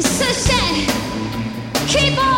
So sad. Keep on.